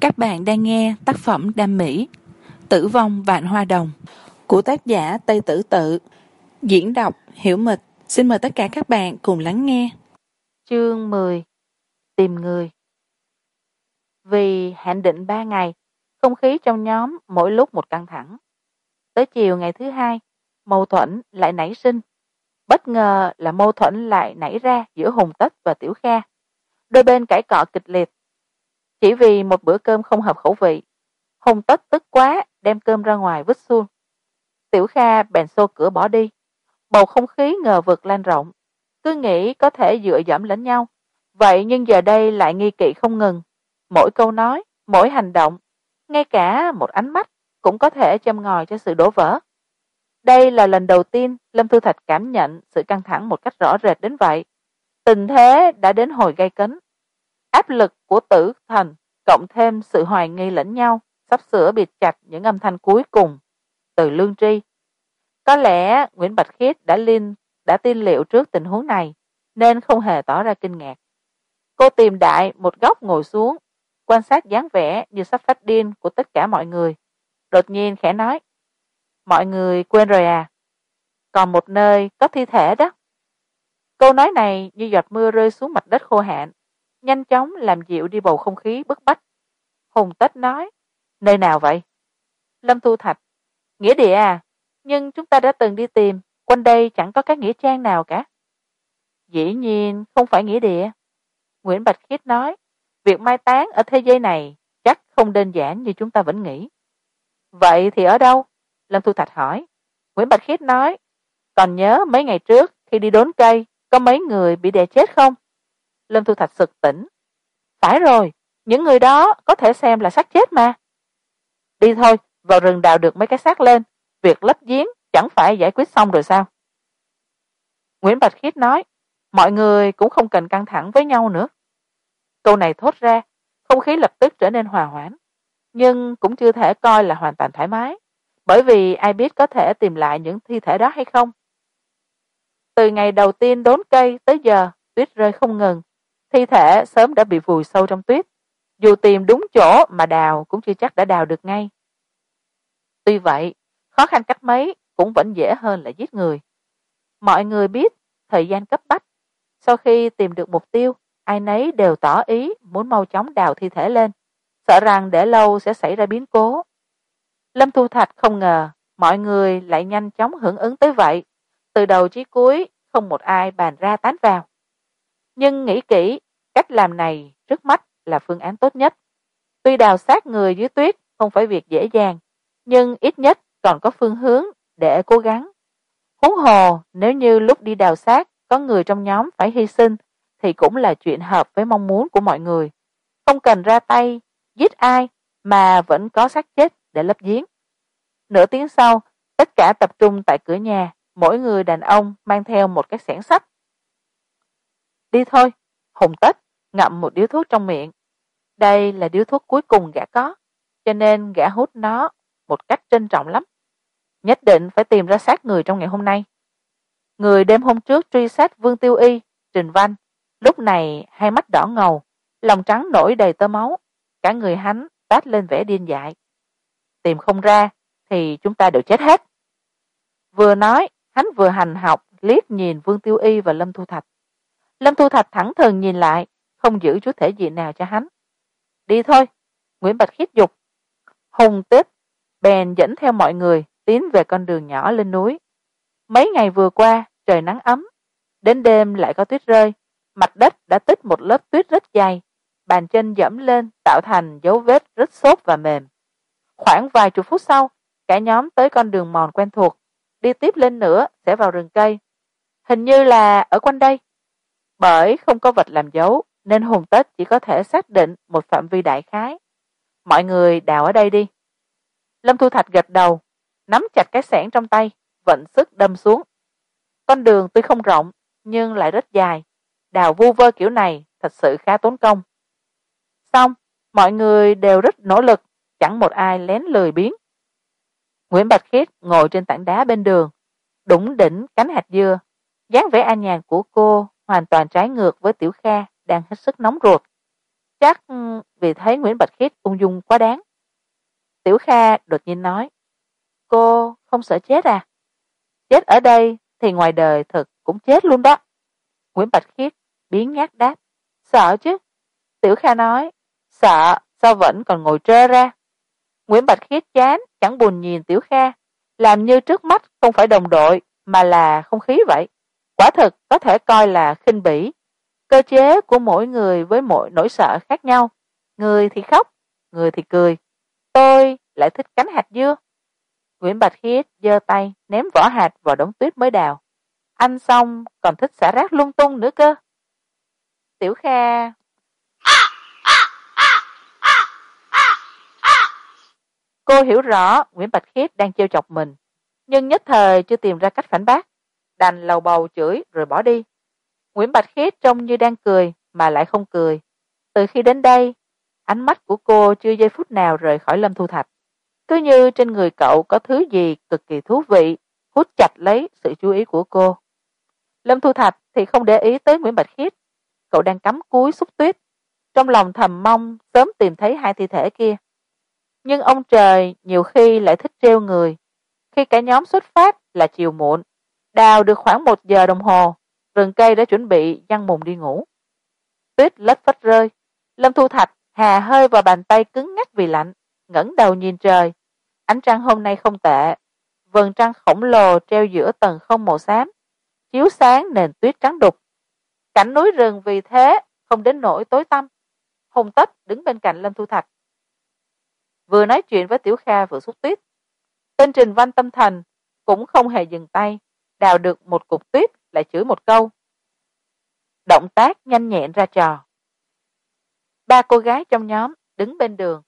các bạn đang nghe tác phẩm đam mỹ, tử vong vạn hoa đồng, của tác giả tây tử tự. Diễn đọc hiểu mịch. Xin mời tất cả các bạn cùng lắng nghe. Chương mười, tìm người. Vì hạn định ba ngày, không khí trong nhóm mỗi lúc một căng thẳng. Tới chiều ngày thứ hai, mâu thuẫn lại nảy sinh. Bất ngờ là mâu thuẫn lại nảy ra giữa hùng tất và tiểu kha. Đôi bên cãi cọ kịch liệt chỉ vì một bữa cơm không hợp khẩu vị, hùng tất tức quá đem cơm ra ngoài vứt xuông tiểu kha bèn xô cửa bỏ đi. Bầu không khí ngờ vực lan rộng. Cứ nghĩ có thể dựa dẫm lẫn nhau. Vậy nhưng giờ đây lại nghi kỵ không ngừng. Mỗi câu nói, mỗi hành động, ngay cả một ánh mắt cũng có thể châm ngòi cho sự đổ vỡ. Đây là lần đầu tiên lâm thu thạch cảm nhận sự căng thẳng một cách rõ rệt đến vậy. Tình thế đã đến hồi gay cấn áp lực của tử thần, cộng thêm sự hoài nghi lẫn nhau, sắp sửa bịt chặt những âm thanh cuối cùng từ lương tri. Có lẽ nguyễn bạch khiết đã liên đã tin liệu trước tình huống này, nên không hề tỏ ra kinh ngạc. Cô tìm đại một góc ngồi xuống, quan sát dáng vẻ như sắp phát điên của tất cả mọi người. Đột nhiên khẽ nói, mọi người quên rồi à? Còn một nơi có thi thể đó. Câu nói này như giọt mưa rơi xuống mặt đất khô hạn nhanh chóng làm dịu đi bầu không khí bức bách. Hùng tết nói, nơi nào vậy? Lâm thu thạch, nghĩa địa à nhưng chúng ta đã từng đi tìm, quanh đây chẳng có cái nghĩa trang nào cả. Dĩ nhiên không phải nghĩa địa. Nguyễn bạch khiết nói, việc mai táng ở thế giới này chắc không đơn giản như chúng ta vẫn nghĩ. Vậy thì ở đâu? Lâm thu thạch hỏi. Nguyễn bạch khiết nói, còn nhớ mấy ngày trước khi đi đốn cây, có mấy người bị đè chết không? Lâm thu thạch sực tỉnh. Phải rồi, những người đó có thể xem là xác chết mà. Đi thôi, vào rừng đào được mấy cái xác lên. Việc lấp giếng chẳng phải giải quyết xong rồi sao? Nguyễn bạch khiết nói, mọi người cũng không cần căng thẳng với nhau nữa. Câu này thốt ra, không khí lập tức trở nên hòa hoãn, nhưng cũng chưa thể coi là hoàn toàn thoải mái, bởi vì ai biết có thể tìm lại những thi thể đó hay không. Từ ngày đầu tiên đốn cây tới giờ, tuyết rơi không ngừng thi thể sớm đã bị vùi sâu trong tuyết. Dù tìm đúng chỗ mà đào cũng chưa chắc đã đào được ngay. Tuy vậy, khó khăn cách mấy cũng vẫn dễ hơn là giết người. Mọi người biết thời gian cấp bách. Sau khi tìm được mục tiêu, ai nấy đều tỏ ý muốn mau chóng đào thi thể lên. Sợ rằng để lâu sẽ xảy ra biến cố. Lâm thu thạch không ngờ mọi người lại nhanh chóng hưởng ứng tới vậy. Từ đầu chí cuối, không một ai bàn ra tán vào nhưng nghĩ kỹ, cách làm này trước mắt là phương án tốt nhất. Tuy đào xác người dưới tuyết không phải việc dễ dàng, nhưng ít nhất còn có phương hướng để cố gắng. Huống hồ, nếu như lúc đi đào xác có người trong nhóm phải hy sinh, thì cũng là chuyện hợp với mong muốn của mọi người. Không cần ra tay, giết ai mà vẫn có xác chết để lấp giếng. Nửa tiếng sau, tất cả tập trung tại cửa nhà, mỗi người đàn ông mang theo một cái xẻng sắt đi thôi. Hùng tết ngậm một điếu thuốc trong miệng. Đây là điếu thuốc cuối cùng gã có, cho nên gã hút nó một cách trân trọng lắm. Nhất định phải tìm ra xác người trong ngày hôm nay. Người đêm hôm trước truy sát vương tiêu y, trình văn, lúc này hai mắt đỏ ngầu, lòng trắng nổi đầy tơ máu. Cả người hắn tát lên vẻ điên dại. Tìm không ra thì chúng ta đều chết hết. Vừa nói, hắn vừa hành học liếc nhìn vương tiêu y và lâm thu thạch lâm thu thạch thẳng thừng nhìn lại, không giữ chút thể gì nào cho hắn. Đi thôi, nguyễn bạch khiết dục. Hùng tết bèn dẫn theo mọi người tiến về con đường nhỏ lên núi. Mấy ngày vừa qua, trời nắng ấm, đến đêm lại có tuyết rơi. Mặt đất đã tích một lớp tuyết rất dày, bàn chân dẫm lên tạo thành dấu vết rất xốp và mềm. Khoảng vài chục phút sau, cả nhóm tới con đường mòn quen thuộc, đi tiếp lên nữa, sẽ vào rừng cây. Hình như là ở quanh đây bởi không có vật làm dấu, nên hùng tết chỉ có thể xác định một phạm vi đại khái. Mọi người đào ở đây đi. Lâm thu thạch gật đầu, nắm chặt cái xẻng trong tay, vận sức đâm xuống. Con đường tuy không rộng, nhưng lại rất dài. Đào vu vơ kiểu này thật sự khá tốn công. Xong, mọi người đều rất nỗ lực, chẳng một ai lén lười biếng. Nguyễn bạch khiết ngồi trên tảng đá bên đường, đủng đỉnh cánh hạt dưa, dáng vẻ an nhàn của cô hoàn toàn trái ngược với tiểu kha đang hết sức nóng ruột. Chắc ừ, vì thấy nguyễn bạch khiết ung dung quá đáng. Tiểu kha đột nhiên nói, cô không sợ chết à? Chết ở đây thì ngoài đời thực cũng chết luôn đó. Nguyễn bạch khiết biến nhát đáp, sợ chứ? Tiểu kha nói, sợ, sao vẫn còn ngồi trơ ra? Nguyễn bạch khiết chán, chẳng buồn nhìn tiểu kha, làm như trước mắt không phải đồng đội mà là không khí vậy quả thực có thể coi là khinh bỉ. Cơ chế của mỗi người với mỗi nỗi sợ khác nhau. Người thì khóc, người thì cười. Tôi lại thích cánh hạt dưa. Nguyễn bạch khiết giơ tay, ném vỏ hạt vào đống tuyết mới đào. Anh xong còn thích xả rác lung tung nữa cơ. Tiểu kha. Cô hiểu rõ nguyễn bạch khiết đang trêu chọc mình, nhưng nhất thời chưa tìm ra cách phản bác đành lầu bầu chửi rồi bỏ đi. Nguyễn bạch khiết trông như đang cười mà lại không cười. Từ khi đến đây, ánh mắt của cô chưa giây phút nào rời khỏi lâm thu thạch. Cứ như trên người cậu có thứ gì cực kỳ thú vị, hút chặt lấy sự chú ý của cô. Lâm thu thạch thì không để ý tới nguyễn bạch khiết. Cậu đang cắm cúi xúc tuyết, trong lòng thầm mong sớm tìm thấy hai thi thể kia. Nhưng ông trời nhiều khi lại thích trêu người, khi cả nhóm xuất phát là chiều muộn đào được khoảng một giờ đồng hồ rừng cây đã chuẩn bị giăng mùng đi ngủ. Tuyết lất phất rơi, lâm thu thạch hà hơi vào bàn tay cứng ngắc vì lạnh, ngẩng đầu nhìn trời. Ánh trăng hôm nay không tệ, vầng trăng khổng lồ treo giữa tầng không màu xám, chiếu sáng nền tuyết trắng đục. Cảnh núi rừng vì thế không đến nỗi tối tăm. Hùng tất đứng bên cạnh lâm thu thạch. Vừa nói chuyện với tiểu kha vừa xúc tuyết. Tên trình văn tâm thành cũng không hề dừng tay đào được một cục tuyết lại chửi một câu. Động tác nhanh nhẹn ra trò. Ba cô gái trong nhóm đứng bên đường.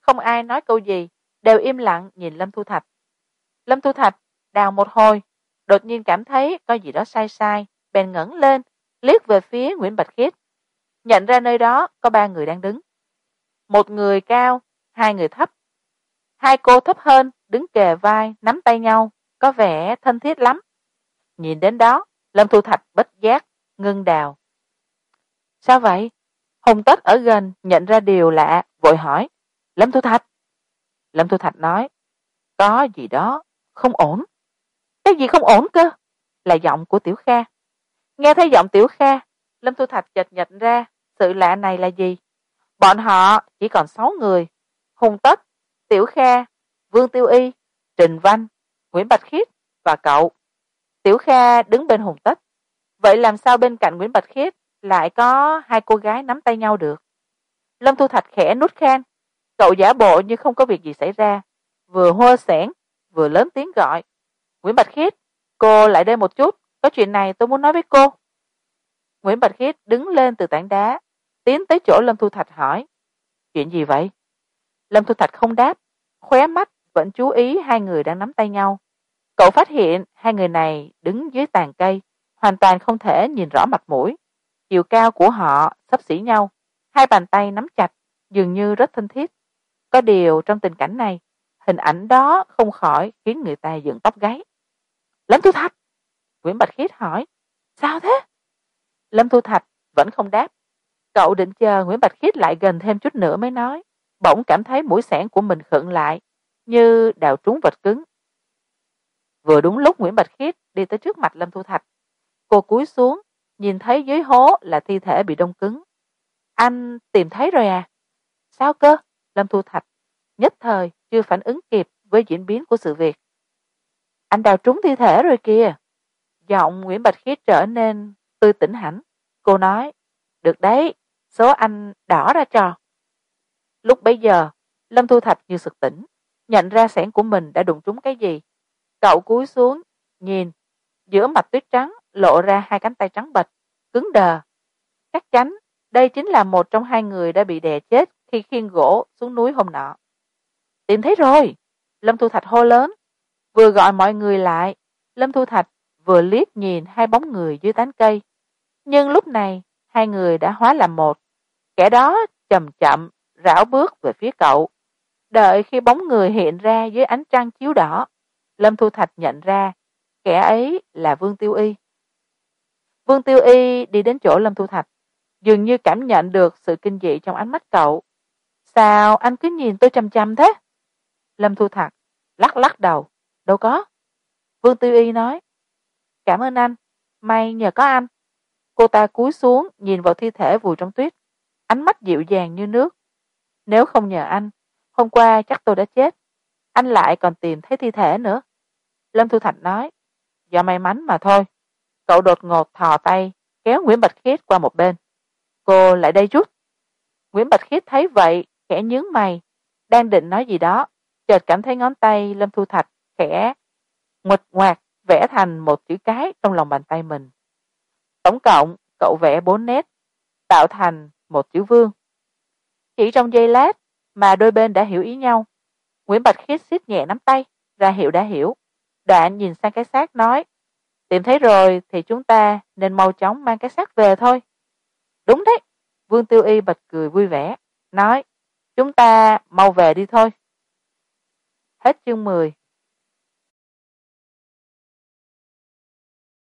Không ai nói câu gì, đều im lặng nhìn lâm thu thạch. Lâm thu thạch đào một hồi, đột nhiên cảm thấy có gì đó sai sai, bèn ngẩng lên, liếc về phía nguyễn bạch khiết. Nhận ra nơi đó có ba người đang đứng. Một người cao, hai người thấp. Hai cô thấp hơn đứng kề vai, nắm tay nhau, có vẻ thân thiết lắm nhìn đến đó, lâm thu thạch bất giác, ngưng đào. Sao vậy? Hùng tất ở gần nhận ra điều lạ, vội hỏi. Lâm thu thạch? Lâm thu thạch nói, có gì đó không ổn. Cái gì không ổn cơ? Là giọng của tiểu kha. Nghe thấy giọng tiểu kha, lâm thu thạch chợt nhận ra sự lạ này là gì. Bọn họ chỉ còn sáu người, hùng tất, tiểu kha, vương tiêu y, trình văn, nguyễn bạch khiết và cậu tiểu kha đứng bên hùng tất. Vậy làm sao bên cạnh nguyễn bạch khiết lại có hai cô gái nắm tay nhau được? Lâm thu thạch khẽ nút khan cậu giả bộ như không có việc gì xảy ra. Vừa hô sẻn vừa lớn tiếng gọi. Nguyễn bạch khiết, cô lại đây một chút. Có chuyện này tôi muốn nói với cô. Nguyễn bạch khiết đứng lên từ tảng đá, tiến tới chỗ lâm thu thạch hỏi. Chuyện gì vậy? Lâm thu thạch không đáp, khóe mắt vẫn chú ý hai người đang nắm tay nhau cậu phát hiện hai người này đứng dưới tàn cây, hoàn toàn không thể nhìn rõ mặt mũi. Chiều cao của họ sắp xỉ nhau, hai bàn tay nắm chặt, dường như rất thân thiết. Có điều trong tình cảnh này, hình ảnh đó không khỏi khiến người ta dựng tóc gáy. Lâm thu thạch! Nguyễn bạch khiết hỏi, sao thế? Lâm thu thạch vẫn không đáp. Cậu định chờ nguyễn bạch khiết lại gần thêm chút nữa mới nói. Bỗng cảm thấy mũi xẻng của mình khựng lại, như đào trúng vật cứng vừa đúng lúc nguyễn bạch khiết đi tới trước mặt lâm thu thạch. Cô cúi xuống, nhìn thấy dưới hố là thi thể bị đông cứng. Anh tìm thấy rồi à? Sao cơ? Lâm thu thạch nhất thời chưa phản ứng kịp với diễn biến của sự việc. Anh đào trúng thi thể rồi kìa. Giọng nguyễn bạch khiết trở nên tươi tỉnh hẳn. Cô nói, được đấy, số anh đỏ ra trò. Lúc bấy giờ, lâm thu thạch như sực tỉnh, nhận ra sẻn của mình đã đụng trúng cái gì cậu cúi xuống, nhìn. Giữa mặt tuyết trắng lộ ra hai cánh tay trắng bệch, cứng đờ. Chắc chắn, đây chính là một trong hai người đã bị đè chết khi khiêng gỗ xuống núi hôm nọ. Tìm thấy rồi! Lâm thu thạch hô lớn. Vừa gọi mọi người lại, lâm thu thạch vừa liếc nhìn hai bóng người dưới tán cây. Nhưng lúc này, hai người đã hóa làm một. Kẻ đó chậm chậm rảo bước về phía cậu. Đợi khi bóng người hiện ra dưới ánh trăng chiếu đỏ lâm thu thạch nhận ra, kẻ ấy là vương tiêu y. Vương tiêu y đi đến chỗ lâm thu thạch, dường như cảm nhận được sự kinh dị trong ánh mắt cậu. Sao anh cứ nhìn tôi chằm chằm thế? Lâm thu thạch lắc lắc đầu, đâu có. Vương Tiêu y nói, cảm ơn anh, may nhờ có anh. Cô ta cúi xuống nhìn vào thi thể vùi trong tuyết, ánh mắt dịu dàng như nước. Nếu không nhờ anh, hôm qua chắc tôi đã chết, anh lại còn tìm thấy thi thể nữa lâm thu thạch nói, do may mắn mà thôi. Cậu đột ngột thò tay, kéo nguyễn bạch khiết qua một bên. Cô lại đây chút nguyễn bạch khiết thấy vậy, khẽ nhướng mày, đang định nói gì đó, chợt cảm thấy ngón tay lâm thu thạch khẽ nguệch ngoạc, vẽ thành một chữ cái trong lòng bàn tay mình. Tổng cộng, cậu vẽ bốn nét, tạo thành một chữ vương. Chỉ trong giây lát mà đôi bên đã hiểu ý nhau. Nguyễn bạch khiết siết nhẹ nắm tay, ra hiệu đã hiểu đoạn nhìn sang cái xác nói, tìm thấy rồi thì chúng ta nên mau chóng mang cái xác về thôi. Đúng đấy. Vương tiêu y bật cười vui vẻ, nói, chúng ta mau về đi thôi. Hết chương mười.